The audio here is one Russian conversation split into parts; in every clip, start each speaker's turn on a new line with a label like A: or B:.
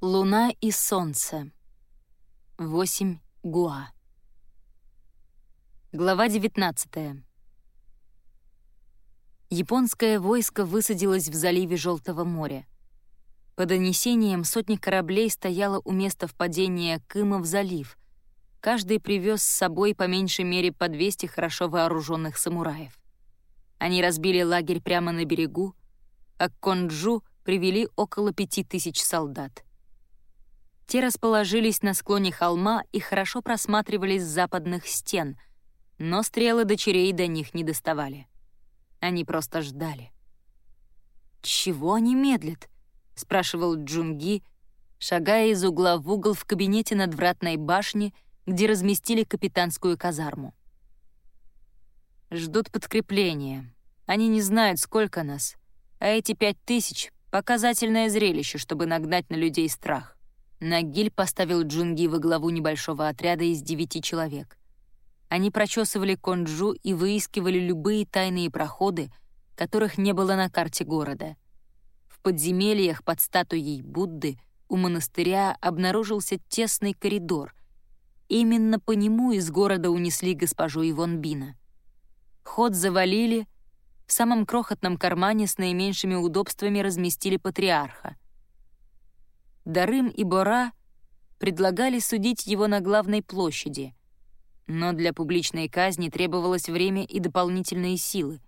A: Луна и солнце. 8 Гуа. Глава 19. Японское войско высадилось в заливе Желтого моря. По донесениям, сотни кораблей стояло у места впадения Кыма в залив. Каждый привез с собой по меньшей мере по 200 хорошо вооруженных самураев. Они разбили лагерь прямо на берегу, а к Конджу привели около пяти тысяч солдат. Те расположились на склоне холма и хорошо просматривались с западных стен, но стрелы дочерей до них не доставали. Они просто ждали. «Чего они медлят?» — спрашивал Джунги, шагая из угла в угол в кабинете надвратной башни, где разместили капитанскую казарму. «Ждут подкрепления. Они не знают, сколько нас, а эти пять тысяч — показательное зрелище, чтобы нагнать на людей страх. Нагиль поставил Джунги во главу небольшого отряда из девяти человек. Они прочесывали Конджу и выискивали любые тайные проходы, которых не было на карте города. В подземельях под статуей Будды у монастыря обнаружился тесный коридор. Именно по нему из города унесли госпожу Ивон Бина. Ход завалили, в самом крохотном кармане с наименьшими удобствами разместили патриарха — Дарым и Бора предлагали судить его на главной площади, но для публичной казни требовалось время и дополнительные силы,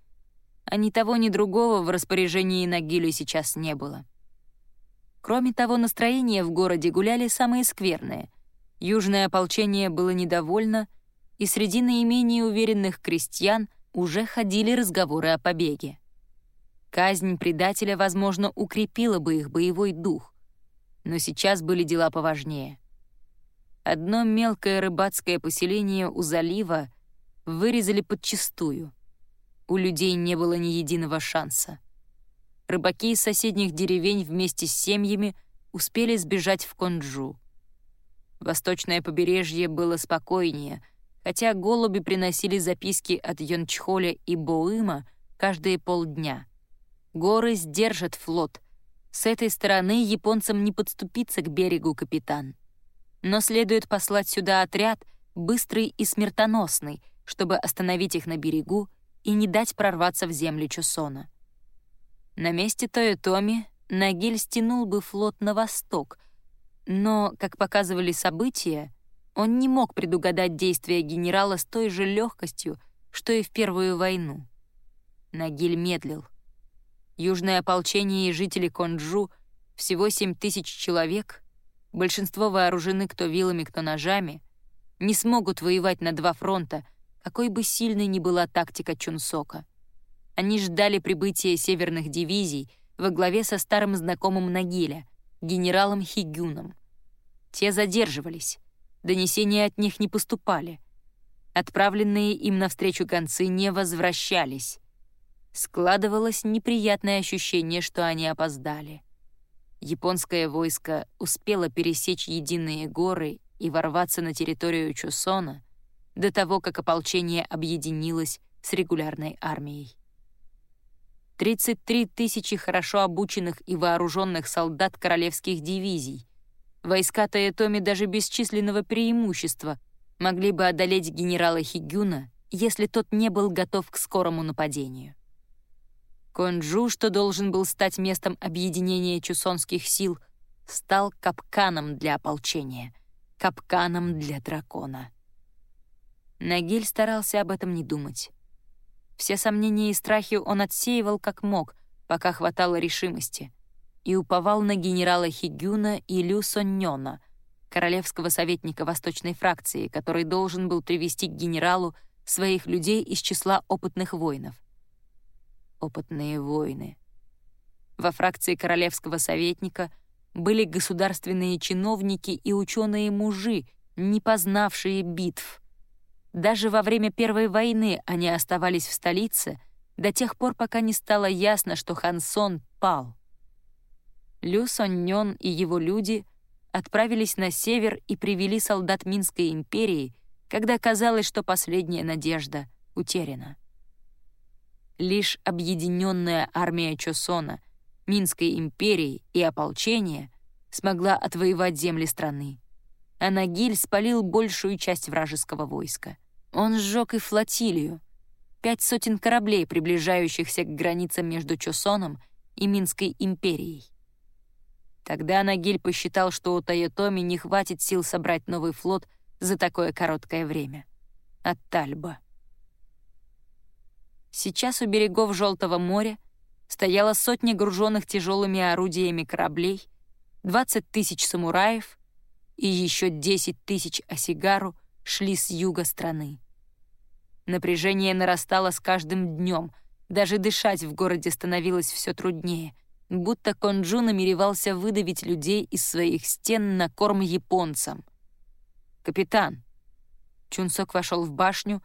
A: а ни того, ни другого в распоряжении Нагилю сейчас не было. Кроме того, настроения в городе гуляли самые скверные. Южное ополчение было недовольно, и среди наименее уверенных крестьян уже ходили разговоры о побеге. Казнь предателя, возможно, укрепила бы их боевой дух, но сейчас были дела поважнее. Одно мелкое рыбацкое поселение у залива вырезали подчистую. У людей не было ни единого шанса. Рыбаки из соседних деревень вместе с семьями успели сбежать в Конджу. Восточное побережье было спокойнее, хотя голуби приносили записки от Йончхоля и Боыма каждые полдня. Горы сдержат флот — с этой стороны японцам не подступиться к берегу, капитан. Но следует послать сюда отряд, быстрый и смертоносный, чтобы остановить их на берегу и не дать прорваться в земли Чусона. На месте Тойотоми Нагиль стянул бы флот на восток, но, как показывали события, он не мог предугадать действия генерала с той же легкостью, что и в Первую войну. Нагиль медлил — Южное ополчение и жители Конджу — всего 7 тысяч человек, большинство вооружены кто вилами, кто ножами, не смогут воевать на два фронта, какой бы сильной ни была тактика Чунсока. Они ждали прибытия северных дивизий во главе со старым знакомым Нагиля, генералом Хигюном. Те задерживались, донесения от них не поступали. Отправленные им навстречу гонцы не возвращались. Складывалось неприятное ощущение, что они опоздали. Японское войско успело пересечь единые горы и ворваться на территорию Чусона до того, как ополчение объединилось с регулярной армией. 33 тысячи хорошо обученных и вооруженных солдат королевских дивизий. Войска Таэтоми даже без численного преимущества могли бы одолеть генерала Хигюна, если тот не был готов к скорому нападению. Конджу, что должен был стать местом объединения чусонских сил, стал капканом для ополчения, капканом для дракона. Нагиль старался об этом не думать. Все сомнения и страхи он отсеивал как мог, пока хватало решимости, и уповал на генерала Хигюна и Лю Соннёна, королевского советника восточной фракции, который должен был привести к генералу своих людей из числа опытных воинов — опытные воины. Во фракции королевского советника были государственные чиновники и ученые-мужи, не познавшие битв. Даже во время Первой войны они оставались в столице до тех пор, пока не стало ясно, что Хансон пал. Лю Соннён и его люди отправились на север и привели солдат Минской империи, когда казалось, что последняя надежда утеряна. Лишь объединенная армия Чосона, Минской империи и ополчения смогла отвоевать земли страны. А Нагиль спалил большую часть вражеского войска. Он сжег и флотилию, пять сотен кораблей, приближающихся к границам между Чосоном и Минской империей. Тогда Нагиль посчитал, что у Тойотоми не хватит сил собрать новый флот за такое короткое время. От Тальба. Сейчас у берегов Желтого моря стояла сотня груженных тяжелыми орудиями кораблей, 20 тысяч самураев и еще 10 тысяч осигару шли с юга страны. Напряжение нарастало с каждым днем, даже дышать в городе становилось все труднее, будто Конджу намеревался выдавить людей из своих стен на корм японцам. «Капитан!» Чунсок вошел в башню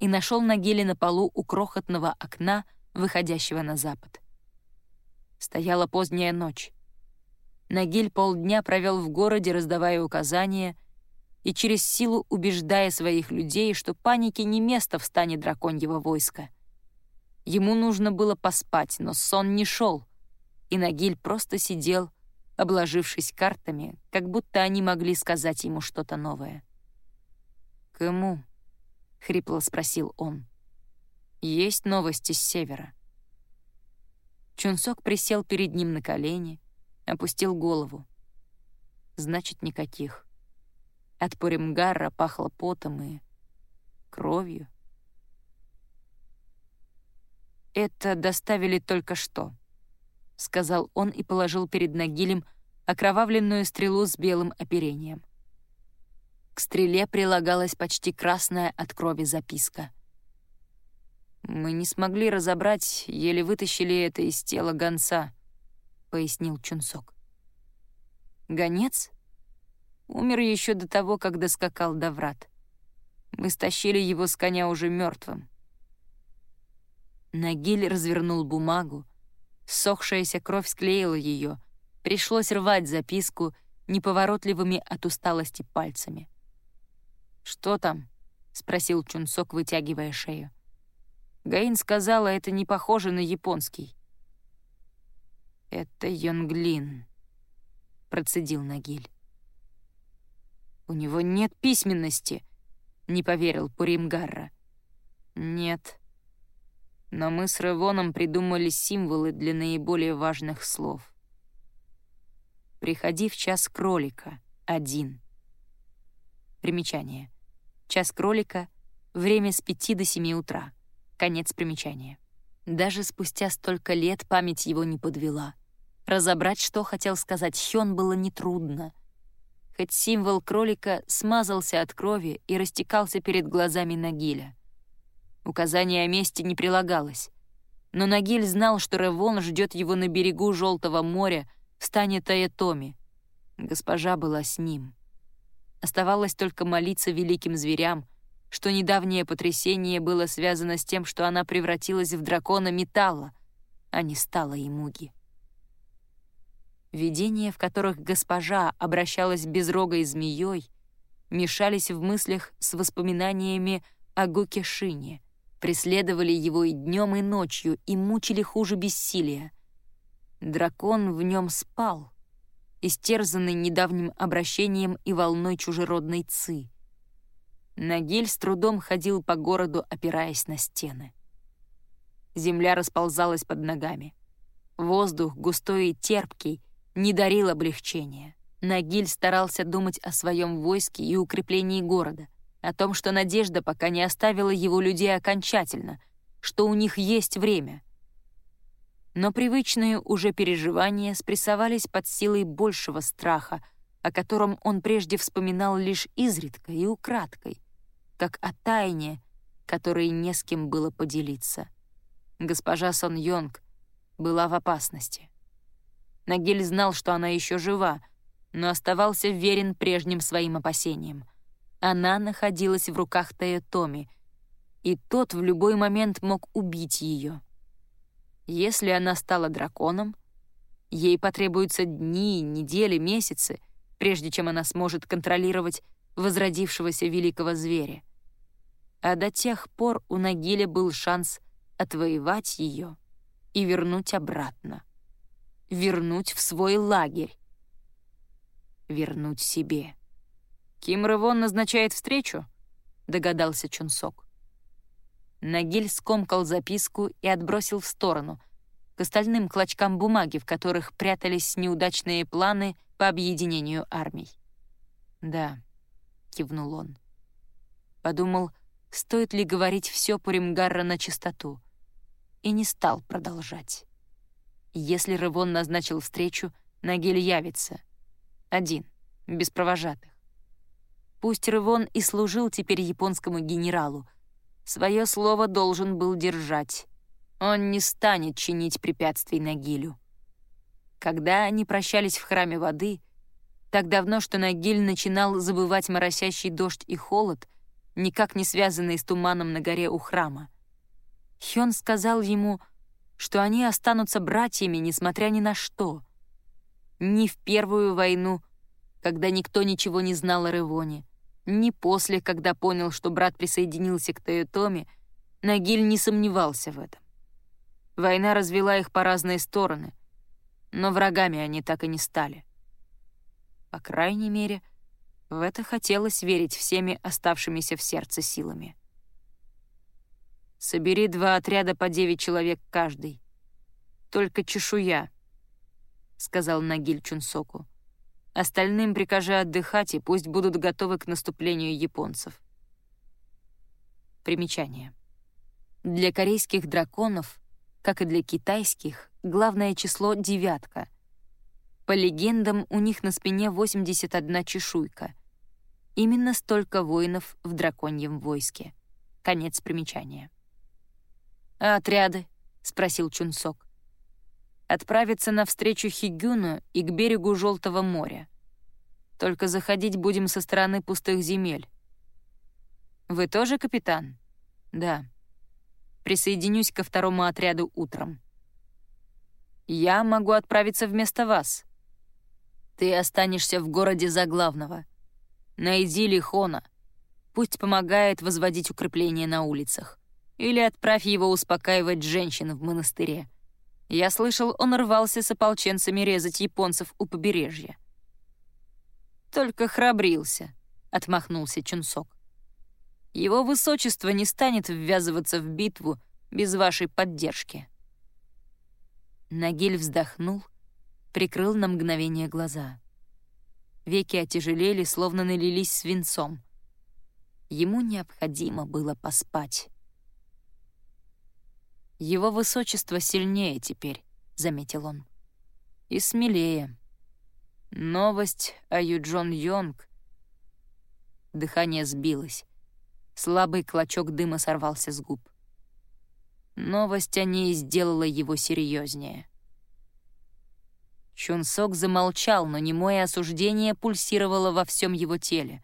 A: и нашел Нагили на полу у крохотного окна, выходящего на запад. Стояла поздняя ночь. Нагиль полдня провел в городе, раздавая указания и через силу убеждая своих людей, что панике не место в стане драконьего войска. Ему нужно было поспать, но сон не шел, и Нагиль просто сидел, обложившись картами, как будто они могли сказать ему что-то новое. «Кому?» — хрипло спросил он. «Есть новости с севера». Чунсок присел перед ним на колени, опустил голову. Значит, никаких. От Пуримгарра пахло потом и кровью. «Это доставили только что», — сказал он и положил перед Нагилем окровавленную стрелу с белым оперением. К стреле прилагалась почти красная от крови записка — «Мы не смогли разобрать, еле вытащили это из тела гонца», — пояснил Чунсок. «Гонец? Умер еще до того, как доскакал до врат. Мы стащили его с коня уже мертвым. Нагиль развернул бумагу. Сохшаяся кровь склеила ее. Пришлось рвать записку неповоротливыми от усталости пальцами. «Что там?» — спросил Чунсок, вытягивая шею. Гаин сказала, это не похоже на японский. «Это Йонглин», — процедил Нагиль. «У него нет письменности», — не поверил Пуримгарра. «Нет. Но мы с Ревоном придумали символы для наиболее важных слов. Приходи в час кролика, один». Примечание. Час кролика — время с пяти до семи утра. Конец примечания. Даже спустя столько лет память его не подвела. Разобрать, что хотел сказать Хён, было нетрудно. Хоть символ кролика смазался от крови и растекался перед глазами Нагиля. Указание о месте не прилагалось. Но Нагиль знал, что Ревон ждет его на берегу Желтого моря в стане Таятоми. Госпожа была с ним. Оставалось только молиться великим зверям, что недавнее потрясение было связано с тем, что она превратилась в дракона металла, а не стала Имуги. Видения, в которых госпожа обращалась безрогой змеей, мешались в мыслях с воспоминаниями о Гукешине, преследовали его и днем, и ночью, и мучили хуже бессилия. Дракон в нем спал, истерзанный недавним обращением и волной чужеродной ци — Нагиль с трудом ходил по городу, опираясь на стены. Земля расползалась под ногами. Воздух, густой и терпкий, не дарил облегчения. Нагиль старался думать о своем войске и укреплении города, о том, что надежда пока не оставила его людей окончательно, что у них есть время. Но привычные уже переживания спрессовались под силой большего страха, о котором он прежде вспоминал лишь изредка и украдкой как о тайне, которой не с кем было поделиться. Госпожа Сон Йонг была в опасности. Нагиль знал, что она еще жива, но оставался верен прежним своим опасениям. Она находилась в руках Тойотоми, и тот в любой момент мог убить ее. Если она стала драконом, ей потребуются дни, недели, месяцы, прежде чем она сможет контролировать возродившегося великого зверя. А до тех пор у Нагиля был шанс отвоевать ее и вернуть обратно. Вернуть в свой лагерь. вернуть себе. «Ким Рывон назначает встречу?» — догадался Чунсок. Нагиль скомкал записку и отбросил в сторону, к остальным клочкам бумаги, в которых прятались неудачные планы по объединению армий. «Да», — кивнул он. Подумал, стоит ли говорить все Пуримгарра на чистоту, и не стал продолжать. Если Рывон назначил встречу, Нагиль явится. Один, без провожатых. Пусть Рывон и служил теперь японскому генералу, свое слово должен был держать. Он не станет чинить препятствий Нагилю. Когда они прощались в храме воды, так давно, что Нагиль начинал забывать моросящий дождь и холод, никак не связанные с туманом на горе у храма. Хён сказал ему, что они останутся братьями, несмотря ни на что. Ни в Первую войну, когда никто ничего не знал о Ревоне, ни после, когда понял, что брат присоединился к Тойотоме, Нагиль не сомневался в этом. Война развела их по разные стороны, но врагами они так и не стали. По крайней мере, в это хотелось верить всеми оставшимися в сердце силами. Собери два отряда по девять человек каждый. Только чешуя, — сказал Нагиль Чунсоку. Остальным прикажи отдыхать, и пусть будут готовы к наступлению японцев. Примечание. Для корейских драконов, как и для китайских, главное число — девятка. По легендам, у них на спине 81 чешуйка. Именно столько воинов в драконьем войске. Конец примечания. «А отряды?» — спросил Чунсок. «Отправиться навстречу Хигюну и к берегу Желтого моря. Только заходить будем со стороны пустых земель». «Вы тоже капитан?» «Да». «Присоединюсь ко второму отряду утром». «Я могу отправиться вместо вас». «Ты останешься в городе за главного. Найди Лихона. Пусть помогает возводить укрепления на улицах. Или отправь его успокаивать женщин в монастыре. Я слышал, он рвался с ополченцами резать японцев у побережья. «Только храбрился», — отмахнулся Чунсок. «Его высочество не станет ввязываться в битву без вашей поддержки». Нагиль вздохнул, прикрыл на мгновение глаза. Веки отяжелели, словно налились свинцом. Ему необходимо было поспать. «Его высочество сильнее теперь», — заметил он. «И смелее. Новость о Юджон Йонг...» Дыхание сбилось. Слабый клочок дыма сорвался с губ. Новость о ней сделала его серьезнее. Чунсок замолчал, но немое осуждение пульсировало во всем его теле.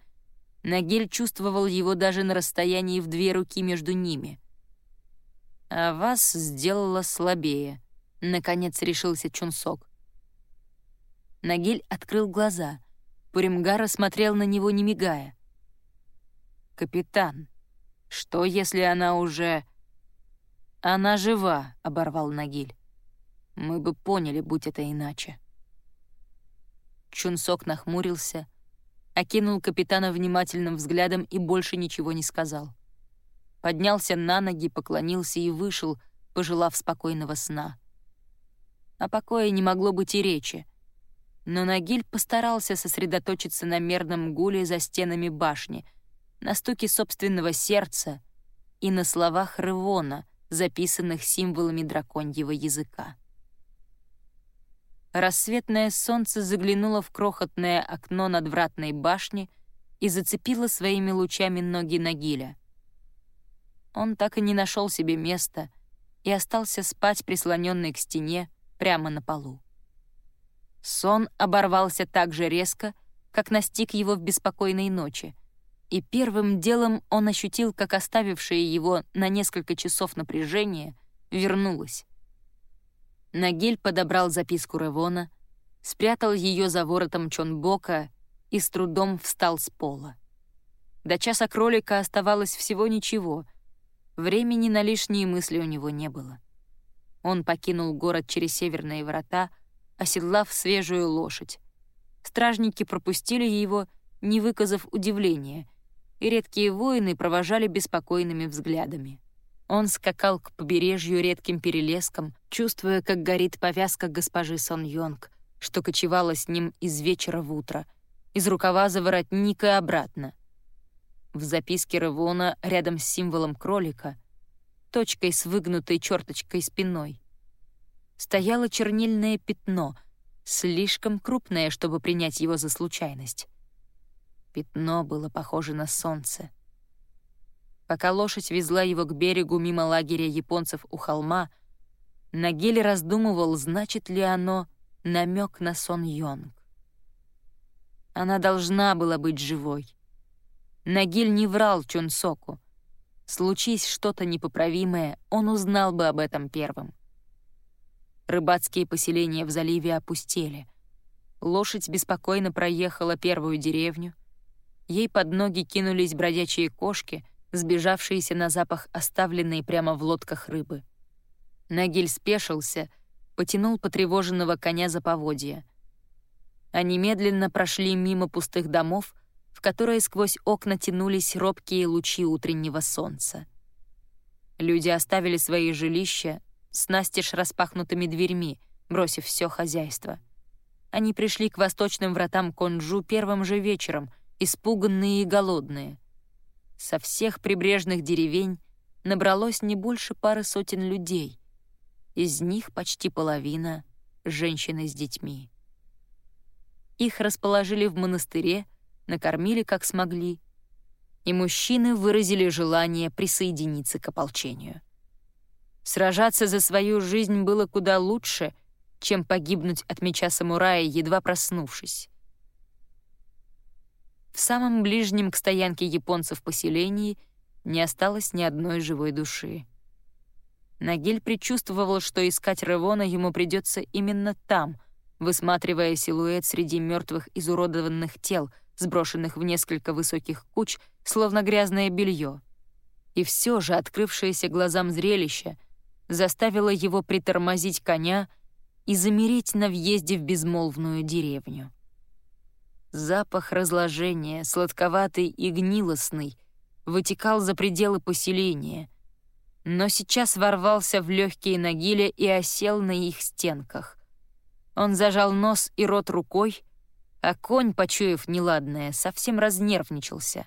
A: Нагель чувствовал его даже на расстоянии в две руки между ними — а вас сделала слабее», — наконец решился Чунсок. Нагиль открыл глаза. Пуримгара смотрел на него, не мигая. «Капитан, что, если она уже...» «Она жива», — оборвал Нагиль. «Мы бы поняли, будь это иначе». Чунсок нахмурился, окинул капитана внимательным взглядом и больше ничего не сказал поднялся на ноги, поклонился и вышел, пожелав спокойного сна. О покое не могло быть и речи. Но Нагиль постарался сосредоточиться на мерном гуле за стенами башни, на стуке собственного сердца и на словах Рывона, записанных символами драконьего языка. Рассветное солнце заглянуло в крохотное окно надвратной башни и зацепило своими лучами ноги Нагиля. Он так и не нашел себе места и остался спать, прислоненный к стене, прямо на полу. Сон оборвался так же резко, как настиг его в беспокойной ночи, и первым делом он ощутил, как оставившее его на несколько часов напряжение вернулось. Нагиль подобрал записку Ревона, спрятал ее за воротом Чонбока и с трудом встал с пола. До часа кролика оставалось всего ничего — Времени на лишние мысли у него не было. Он покинул город через северные врата, оседлав свежую лошадь. стражники пропустили его, не выказав удивления, и редкие воины провожали беспокойными взглядами. Он скакал к побережью редким перелеском, чувствуя, как горит повязка госпожи Сон Йонг, что кочевала с ним из вечера в утро, из рукава за воротник и обратно. В записке Ревона рядом с символом кролика, точкой с выгнутой черточкой спиной, стояло чернильное пятно, слишком крупное, чтобы принять его за случайность. Пятно было похоже на солнце — Пока лошадь везла его к берегу мимо лагеря японцев у холма, Нагиль раздумывал, значит ли оно намек на Сон Йонг. Она должна была быть живой. Нагиль не врал Чунсоку. Случись что-то непоправимое, он узнал бы об этом первым. Рыбацкие поселения в заливе опустели. Лошадь беспокойно проехала первую деревню. Ей под ноги кинулись бродячие кошки, сбежавшиеся на запах оставленные прямо в лодках рыбы. Нагиль спешился, потянул потревоженного коня за поводья. Они медленно прошли мимо пустых домов, в которые сквозь окна тянулись робкие лучи утреннего солнца. Люди оставили свои жилища с настежь распахнутыми дверьми, бросив все хозяйство. Они пришли к восточным вратам Конджу первым же вечером, испуганные и голодные — со всех прибрежных деревень набралось не больше пары сотен людей. Из них почти половина — женщины с детьми. Их расположили в монастыре, накормили как смогли, и мужчины выразили желание присоединиться к ополчению. Сражаться за свою жизнь было куда лучше, чем погибнуть от меча самурая, едва проснувшись. В самом ближнем к стоянке японцев поселении не осталось ни одной живой души. Нагиль предчувствовал, что искать Ревона ему придется именно там, высматривая силуэт среди мертвых изуродованных тел, сброшенных в несколько высоких куч, словно грязное белье. И все же открывшееся глазам зрелище заставило его притормозить коня и замереть на въезде в безмолвную деревню. Запах разложения, сладковатый и гнилостный, вытекал за пределы поселения, но сейчас ворвался в легкие нагиля и осел на их стенках. Он зажал нос и рот рукой, а конь, почуяв неладное, совсем разнервничался.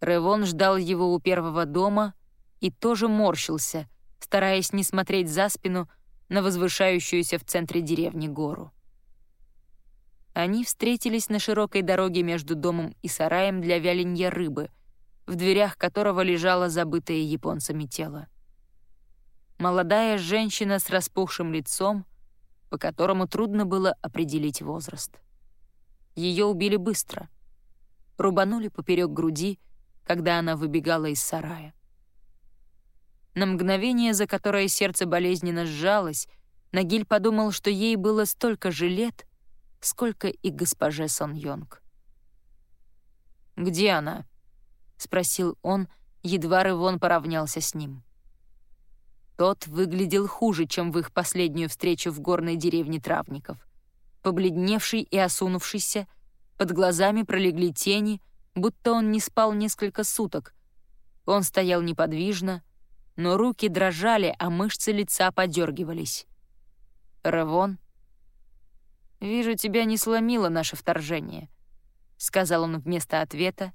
A: Ревон ждал его у первого дома и тоже морщился, стараясь не смотреть за спину на возвышающуюся в центре деревни гору. Они встретились на широкой дороге между домом и сараем для вяленья рыбы, в дверях которого лежало забытое японцами тело. Молодая женщина с распухшим лицом, по которому трудно было определить возраст. Ее убили быстро. Рубанули поперек груди, когда она выбегала из сарая. На мгновение, за которое сердце болезненно сжалось, Нагиль подумал, что ей было столько же лет — сколько и госпоже Сон Йонг. «Где она?» — спросил он, едва Рывон поравнялся с ним. Тот выглядел хуже, чем в их последнюю встречу в горной деревне травников. Побледневший и осунувшийся, под глазами пролегли тени, будто он не спал несколько суток. Он стоял неподвижно, но руки дрожали, а мышцы лица подергивались. Ревон «Вижу, тебя не сломило наше вторжение», — сказал он вместо ответа.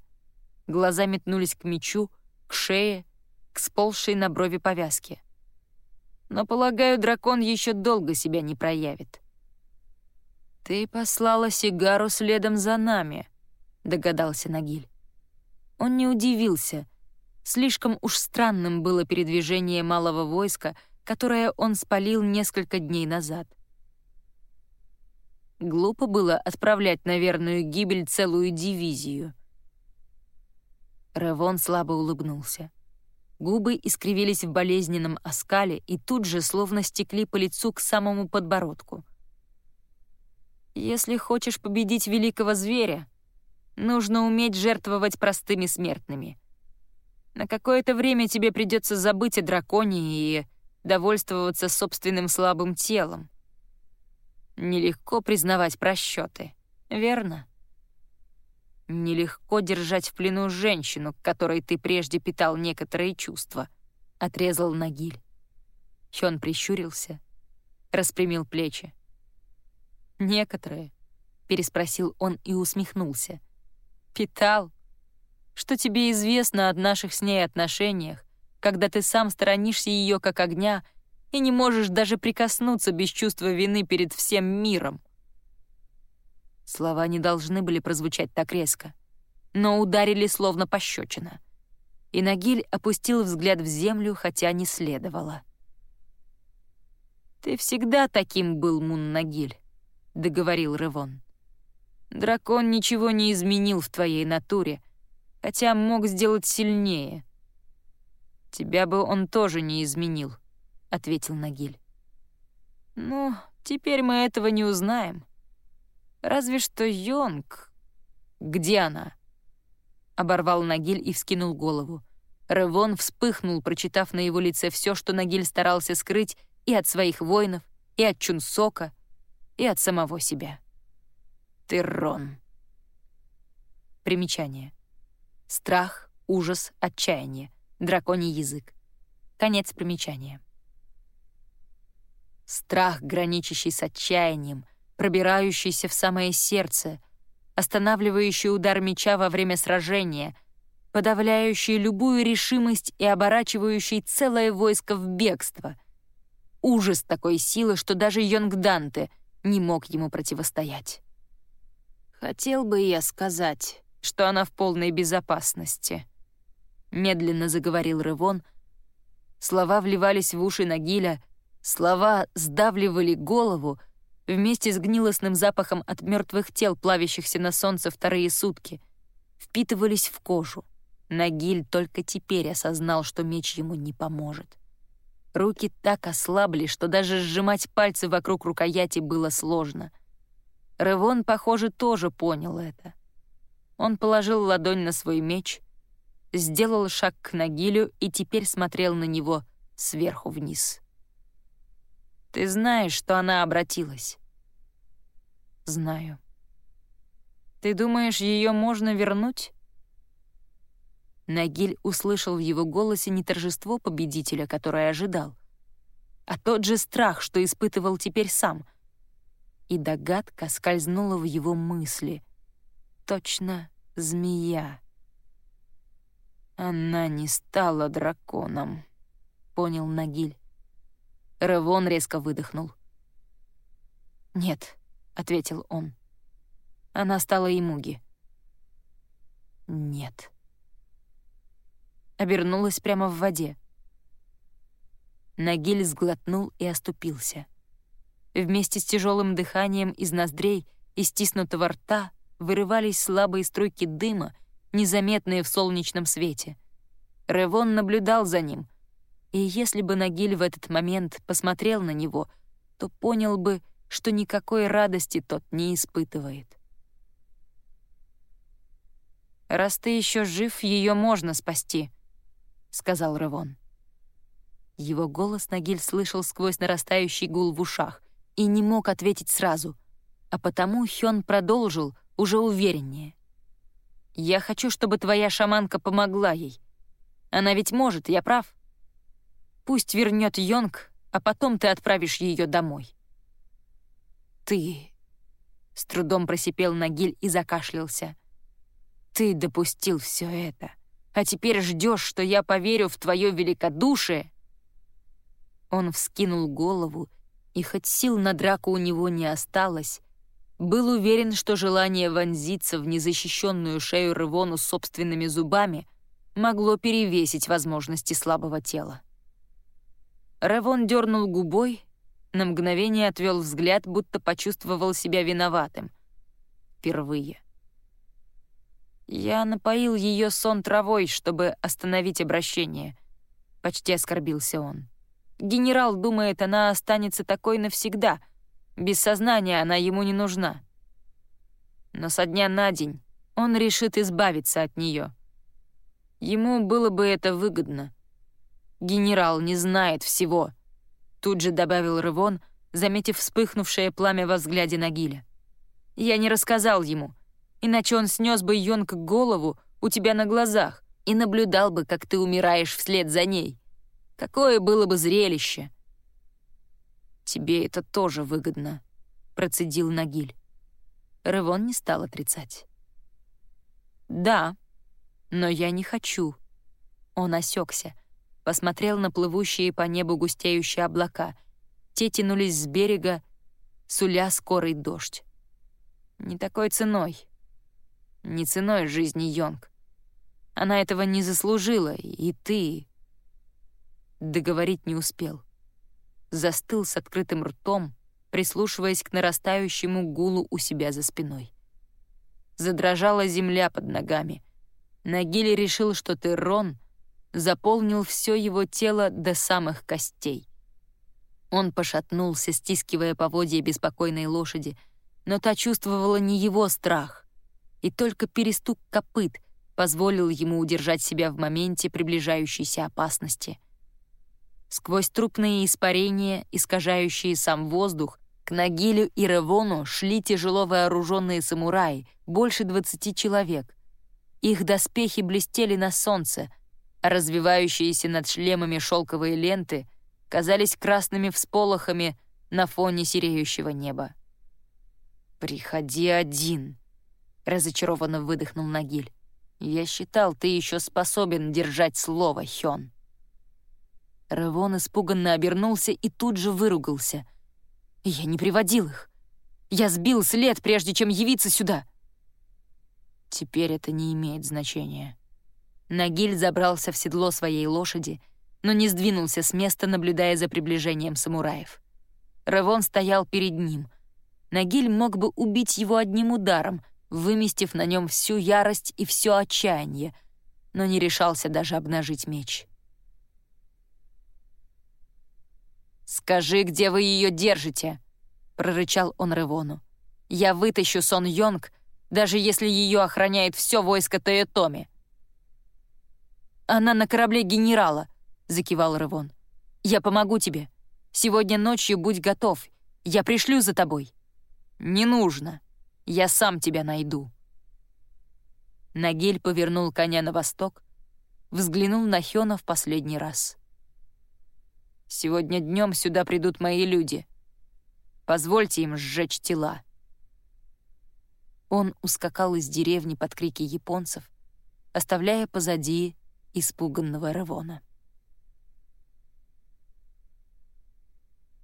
A: Глаза метнулись к мечу, к шее, к сползшей на брови повязке. «Но, полагаю, дракон еще долго себя не проявит». «Ты послала Сигару следом за нами», — догадался Нагиль. Он не удивился. Слишком уж странным было передвижение малого войска, которое он спалил несколько дней назад. Глупо было отправлять на верную гибель целую дивизию. Ревон слабо улыбнулся. Губы искривились в болезненном оскале и тут же словно стекли по лицу к самому подбородку. «Если хочешь победить великого зверя, нужно уметь жертвовать простыми смертными. На какое-то время тебе придется забыть о драконе и довольствоваться собственным слабым телом. Нелегко признавать просчеты. Верно. Нелегко держать в плену женщину, к которой ты прежде питал некоторые чувства, — отрезал Нагиль. Хён прищурился, распрямил плечи. «Некоторые», — переспросил он и усмехнулся. «Питал? Что тебе известно о наших с ней отношениях, когда ты сам сторонишься ее как огня и не можешь даже прикоснуться без чувства вины перед всем миром?» Слова не должны были прозвучать так резко, но ударили словно пощечина. И Нагиль опустил взгляд в землю, хотя не следовало. «Ты всегда таким был, Муннагиль», — договорил Ревон. «Дракон ничего не изменил в твоей натуре, хотя мог сделать сильнее». «Тебя бы он тоже не изменил», — ответил Нагиль. «Ну, теперь мы этого не узнаем. Разве что Йонг... Где она?» Оборвал Нагиль и вскинул голову. Ревон вспыхнул, прочитав на его лице все, что Нагиль старался скрыть, и от своих воинов, и от Чунсока, и от самого себя. Террон. Примечание. Страх, ужас, отчаяние. Драконий язык. Конец примечания. Страх, граничащий с отчаянием, пробирающийся в самое сердце, останавливающий удар меча во время сражения, подавляющий любую решимость и оборачивающий целое войско в бегство — ужас такой силы, что даже Йонг Данте не мог ему противостоять. «Хотел бы я сказать, что она в полной безопасности», — медленно заговорил Ревон. Слова вливались в уши Нагиля, слова сдавливали голову вместе с гнилостным запахом от мертвых тел, плавящихся на солнце вторые сутки, впитывались в кожу. Нагиль только теперь осознал, что меч ему не поможет. Руки так ослабли, что даже сжимать пальцы вокруг рукояти было сложно. Ревон, похоже, тоже понял это. Он положил ладонь на свой меч, сделал шаг к Нагилю и теперь смотрел на него сверху вниз. «Ты знаешь, что она обратилась?» «Знаю». «Ты думаешь, ее можно вернуть?» Нагиль услышал в его голосе не торжество победителя, которое ожидал, а тот же страх, что испытывал теперь сам. И догадка скользнула в его мысли. Точно змея. «Она не стала драконом», — понял Нагиль. Ревон резко выдохнул. «Нет», — ответил он. Она стала Имуги. «Нет» обернулась прямо в воде. Нагиль сглотнул и оступился. Вместе с тяжелым дыханием из ноздрей и стиснутого рта вырывались слабые струйки дыма, незаметные в солнечном свете. Ревон наблюдал за ним, и если бы Нагиль в этот момент посмотрел на него, то понял бы, что никакой радости тот не испытывает. «Раз ты еще жив, ее можно спасти», сказал Ревон. Его голос Нагиль слышал сквозь нарастающий гул в ушах и не мог ответить сразу, а потому Хён продолжил уже увереннее. «Я хочу, чтобы твоя шаманка помогла ей. Она ведь может, я прав? Пусть вернет Йонг, а потом ты отправишь ее домой». «Ты...» — с трудом просипел Нагиль и закашлялся. «Ты допустил все это» а теперь ждешь, что я поверю в твое великодушие?» Он вскинул голову, и хоть сил на драку у него не осталось, был уверен, что желание вонзиться в незащищенную шею Рывону собственными зубами могло перевесить возможности слабого тела. Ревон дернул губой, на мгновение отвел взгляд, будто почувствовал себя виноватым. Впервые. Я напоил ее сон травой, чтобы остановить обращение. Почти оскорбился он. Генерал думает, она останется такой навсегда. Без сознания она ему не нужна. Но со дня на день он решит избавиться от нее. Ему было бы это выгодно. Генерал не знает всего. Тут же добавил Рывон, заметив вспыхнувшее пламя во взгляде Нагиля. Я не рассказал ему, иначе он снес бы Йонг голову у тебя на глазах и наблюдал бы, как ты умираешь вслед за ней. Какое было бы зрелище!» «Тебе это тоже выгодно», — процедил Нагиль. Ревон не стал отрицать. «Да, но я не хочу». Он осекся, посмотрел на плывущие по небу густеющие облака. Те тянулись с берега, суля скорый дождь. Не такой ценой. Не ценой жизни Йонг. Она этого не заслужила, и ты... Договорить не успел. Застыл с открытым ртом, прислушиваясь к нарастающему гулу у себя за спиной. Задрожала земля под ногами. Нагили решил, что Террон заполнил все его тело до самых костей. Он пошатнулся, стискивая поводья беспокойной лошади, но та чувствовала не его страх, и только перестук копыт позволил ему удержать себя в моменте приближающейся опасности. Сквозь трупные испарения, искажающие сам воздух, к Нагилю и Ревону шли тяжело вооруженные самураи, больше двадцати человек. Их доспехи блестели на солнце, а развивающиеся над шлемами шелковые ленты казались красными всполохами на фоне сереющего неба. «Приходи один», — разочарованно выдохнул Нагиль. «Я считал, ты еще способен держать слово, Хён». Ревон испуганно обернулся и тут же выругался. «Я не приводил их. Я сбил след, прежде чем явиться сюда». Теперь это не имеет значения. Нагиль забрался в седло своей лошади, но не сдвинулся с места, наблюдая за приближением самураев. Ревон стоял перед ним. Нагиль мог бы убить его одним ударом — выместив на нем всю ярость и все отчаяние, но не решался даже обнажить меч. «Скажи, где вы ее держите?» — прорычал он Ревону. «Я вытащу Сон Йонг, даже если ее охраняет все войско Тоетоми». «Она на корабле генерала», — закивал Ревон. «Я помогу тебе. Сегодня ночью будь готов. Я пришлю за тобой». «Не нужно», я сам тебя найду». Нагель повернул коня на восток, взглянул на Хёна в последний раз. «Сегодня днем сюда придут мои люди. Позвольте им сжечь тела». Он ускакал из деревни под крики японцев, оставляя позади испуганного Ревона.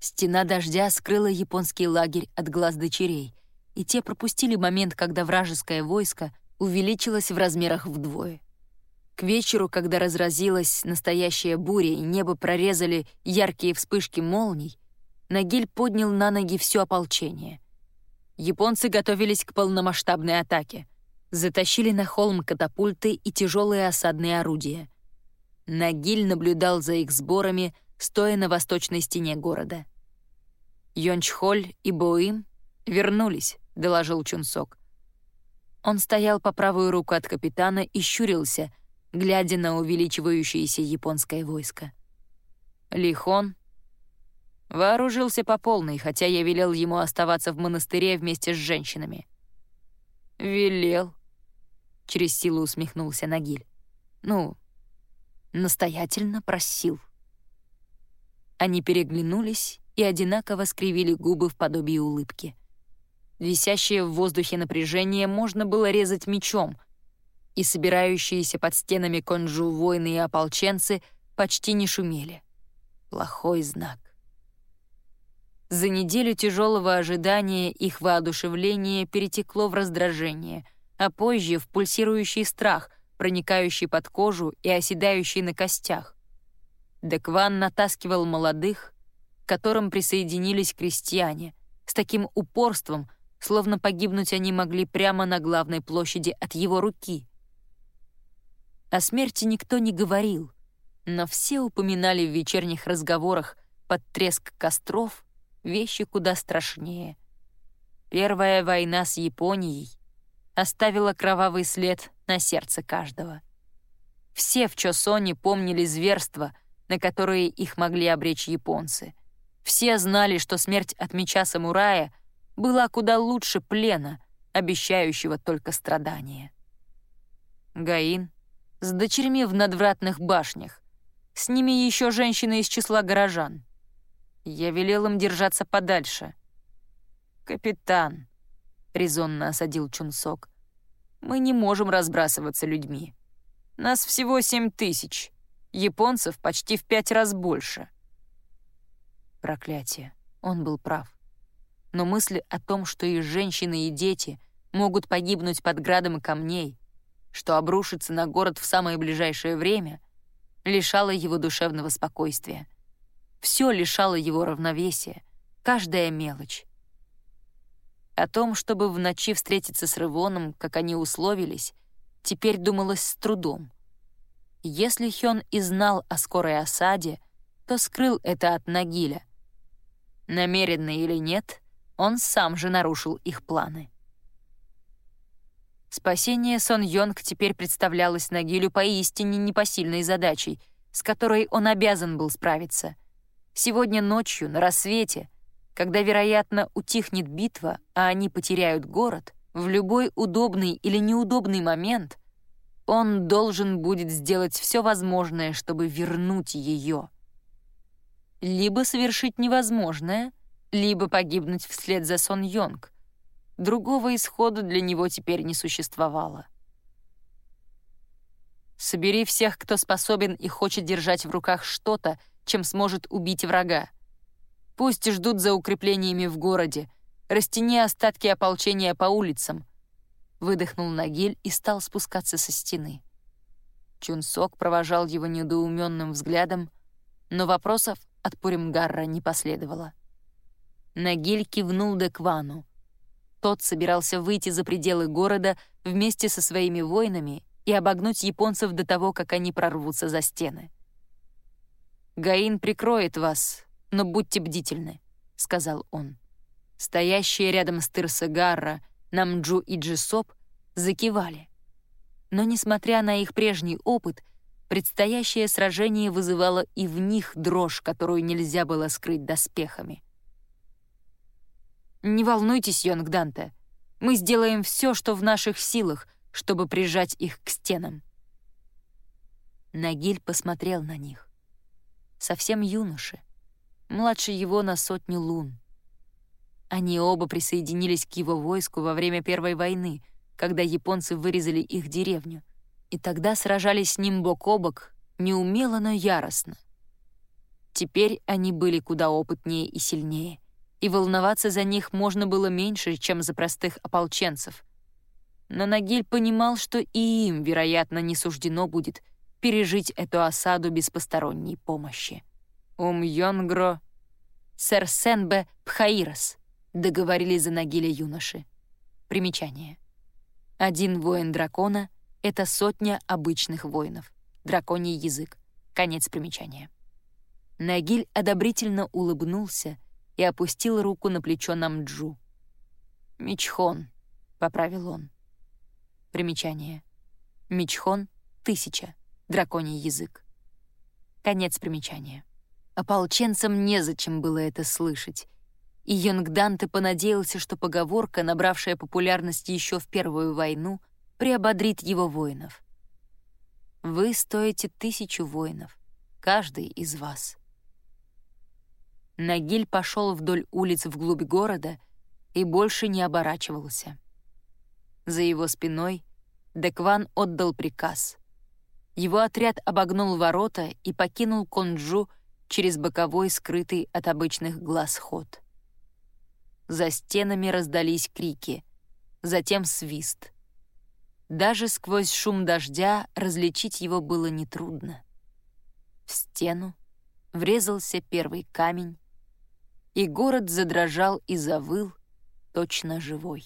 A: Стена дождя скрыла японский лагерь от глаз дочерей, и те пропустили момент, когда вражеское войско увеличилось в размерах вдвое. К вечеру, когда разразилась настоящая буря и небо прорезали яркие вспышки молний, Нагиль поднял на ноги все ополчение. Японцы готовились к полномасштабной атаке. Затащили на холм катапульты и тяжелые осадные орудия. Нагиль наблюдал за их сборами, стоя на восточной стене города. Йончхоль и Боим вернулись, — доложил Чунсок. Он стоял по правую руку от капитана и щурился, глядя на увеличивающееся японское войско. Лихон вооружился по полной, хотя я велел ему оставаться в монастыре вместе с женщинами. «Велел», — через силу усмехнулся Нагиль. «Ну, настоятельно просил». Они переглянулись и одинаково скривили губы в подобии улыбки. Висящее в воздухе напряжение можно было резать мечом, и собирающиеся под стенами конжу воины и ополченцы почти не шумели. Плохой знак. За неделю тяжелого ожидания их воодушевление перетекло в раздражение, а позже в пульсирующий страх, проникающий под кожу и оседающий на костях. Декван натаскивал молодых, к которым присоединились крестьяне, с таким упорством — словно погибнуть они могли прямо на главной площади от его руки. О смерти никто не говорил, но все упоминали в вечерних разговорах под треск костров вещи куда страшнее. Первая война с Японией оставила кровавый след на сердце каждого. Все в Чосоне помнили зверства, на которые их могли обречь японцы. Все знали, что смерть от меча самурая — была куда лучше плена, обещающего только страдания. Гаин с дочерьми в надвратных башнях, с ними еще женщины из числа горожан. Я велел им держаться подальше. «Капитан», — резонно осадил Чунсок, — «мы не можем разбрасываться людьми. Нас всего семь тысяч, японцев почти в пять раз больше». Проклятие, он был прав но мысли о том, что и женщины, и дети могут погибнуть под градом камней, что обрушится на город в самое ближайшее время, лишало его душевного спокойствия. Все лишало его равновесия, каждая мелочь. О том, чтобы в ночи встретиться с Рывоном, как они условились, теперь думалось с трудом. Если Хён и знал о скорой осаде, то скрыл это от Нагиля. Намеренно или нет, он сам же нарушил их планы. Спасение Сон Йонг теперь представлялось Нагилю поистине непосильной задачей, с которой он обязан был справиться. Сегодня ночью, на рассвете, когда, вероятно, утихнет битва, а они потеряют город, в любой удобный или неудобный момент он должен будет сделать все возможное, чтобы вернуть ее. Либо совершить невозможное — либо погибнуть вслед за Сон Йонг. Другого исхода для него теперь не существовало. Собери всех, кто способен и хочет держать в руках что-то, чем сможет убить врага. Пусть ждут за укреплениями в городе, растяни остатки ополчения по улицам. Выдохнул Нагиль и стал спускаться со стены. Чунсок провожал его недоуменным взглядом, но вопросов от Пуримгарра не последовало. Нагиль кивнул Деквану. Тот собирался выйти за пределы города вместе со своими воинами и обогнуть японцев до того, как они прорвутся за стены. «Гаин прикроет вас, но будьте бдительны», — сказал он. Стоящие рядом с Тырсагарра, Намджу и Джисоп закивали. Но, несмотря на их прежний опыт, предстоящее сражение вызывало и в них дрожь, которую нельзя было скрыть доспехами. «Не волнуйтесь, Йонг Данте. Мы сделаем все, что в наших силах, чтобы прижать их к стенам». Нагиль посмотрел на них. Совсем юноши, младше его на сотню лун. Они оба присоединились к его войску во время Первой войны, когда японцы вырезали их деревню, и тогда сражались с ним бок о бок, неумело, но яростно. Теперь они были куда опытнее и сильнее и волноваться за них можно было меньше, чем за простых ополченцев. Но Нагиль понимал, что и им, вероятно, не суждено будет пережить эту осаду без посторонней помощи. «Ум Йонгро, сэр Сенбе Пхаирос», — договорили за Нагиля юноши. Примечание. Один воин дракона — это сотня обычных воинов. Драконий язык. Конец примечания. Нагиль одобрительно улыбнулся — и опустил руку на плечо Намджу. «Мичхон», — поправил он. Примечание. Мичхон — тысяча, драконий язык. Конец примечания. Ополченцам незачем было это слышать, и Йонгданте понадеялся, что поговорка, набравшая популярность еще в Первую войну, приободрит его воинов. «Вы стоите тысячу воинов, каждый из вас». Нагиль пошел вдоль улиц вглубь города и больше не оборачивался. За его спиной Декван отдал приказ. Его отряд обогнул ворота и покинул Конджу через боковой, скрытый от обычных глаз ход. За стенами раздались крики, затем свист. Даже сквозь шум дождя различить его было нетрудно. В стену врезался первый камень, и город задрожал и завыл, точно живой.